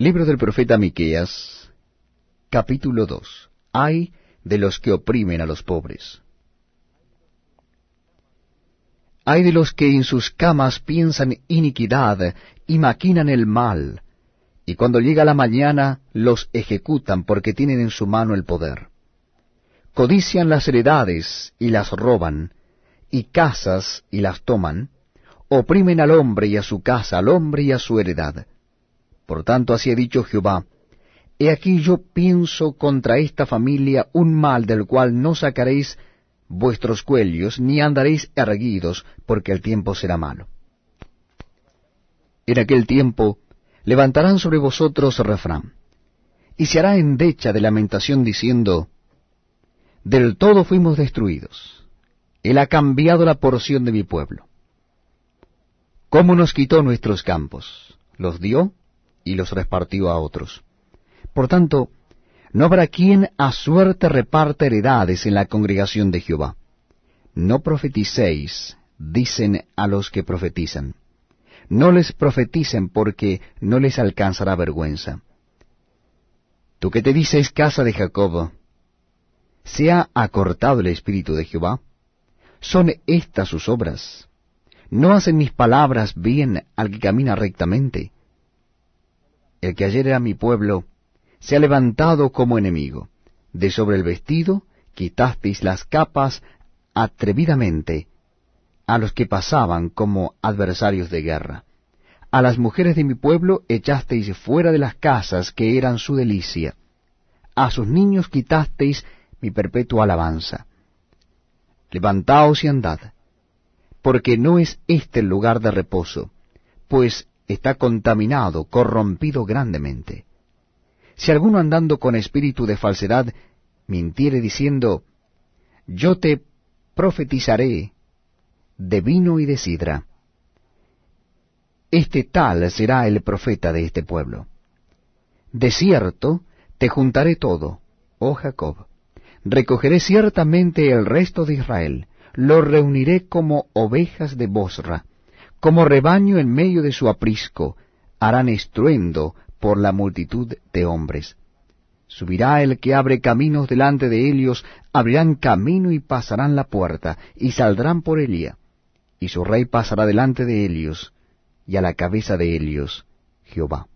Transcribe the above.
Libro del profeta Miqueas, capítulo 2. Hay de los que oprimen a los pobres. Hay de los que en sus camas piensan iniquidad y maquinan el mal, y cuando llega la mañana los ejecutan porque tienen en su mano el poder. Codician las heredades y las roban, y casas y las toman, oprimen al hombre y a su casa, al hombre y a su heredad por tanto, así ha dicho Jehová, He aquí yo pienso contra esta familia un mal del cual no sacaréis vuestros cuellos, ni andaréis erguidos, porque el tiempo será malo. En aquel tiempo levantarán sobre vosotros refrán, y se hará endecha de lamentación diciendo, Del todo fuimos destruidos, Él ha cambiado la porción de mi pueblo. ¿Cómo nos quitó nuestros campos? ¿Los dio? Y los repartió a otros. Por tanto, no habrá quien a suerte reparte heredades en la congregación de Jehová. No profeticéis, dicen a los que profetizan. No les profeticen porque no les alcanzará vergüenza. Tú que te dices casa de Jacob, ¿se ha acortado el espíritu de Jehová? ¿Son estas sus obras? ¿No hacen mis palabras bien al que camina rectamente? El que ayer era mi pueblo, se ha levantado como enemigo. De sobre el vestido quitasteis las capas atrevidamente a los que pasaban como adversarios de guerra. A las mujeres de mi pueblo echasteis fuera de las casas que eran su delicia. A sus niños quitasteis mi perpetua alabanza. Levantaos y andad, porque no es este el lugar de reposo, pues está contaminado, corrompido grandemente. Si alguno andando con espíritu de falsedad mintiere diciendo, yo te profetizaré de vino y de sidra, este tal será el profeta de este pueblo. De cierto, te juntaré todo, oh Jacob, recogeré ciertamente el resto de Israel, lo reuniré como ovejas de Bosra, como rebaño en medio de su aprisco, harán estruendo por la multitud de hombres. Subirá el que abre caminos delante de ellos, abrirán camino y pasarán la puerta, y saldrán por Elia. Y su rey pasará delante de ellos, y a la cabeza de ellos Jehová.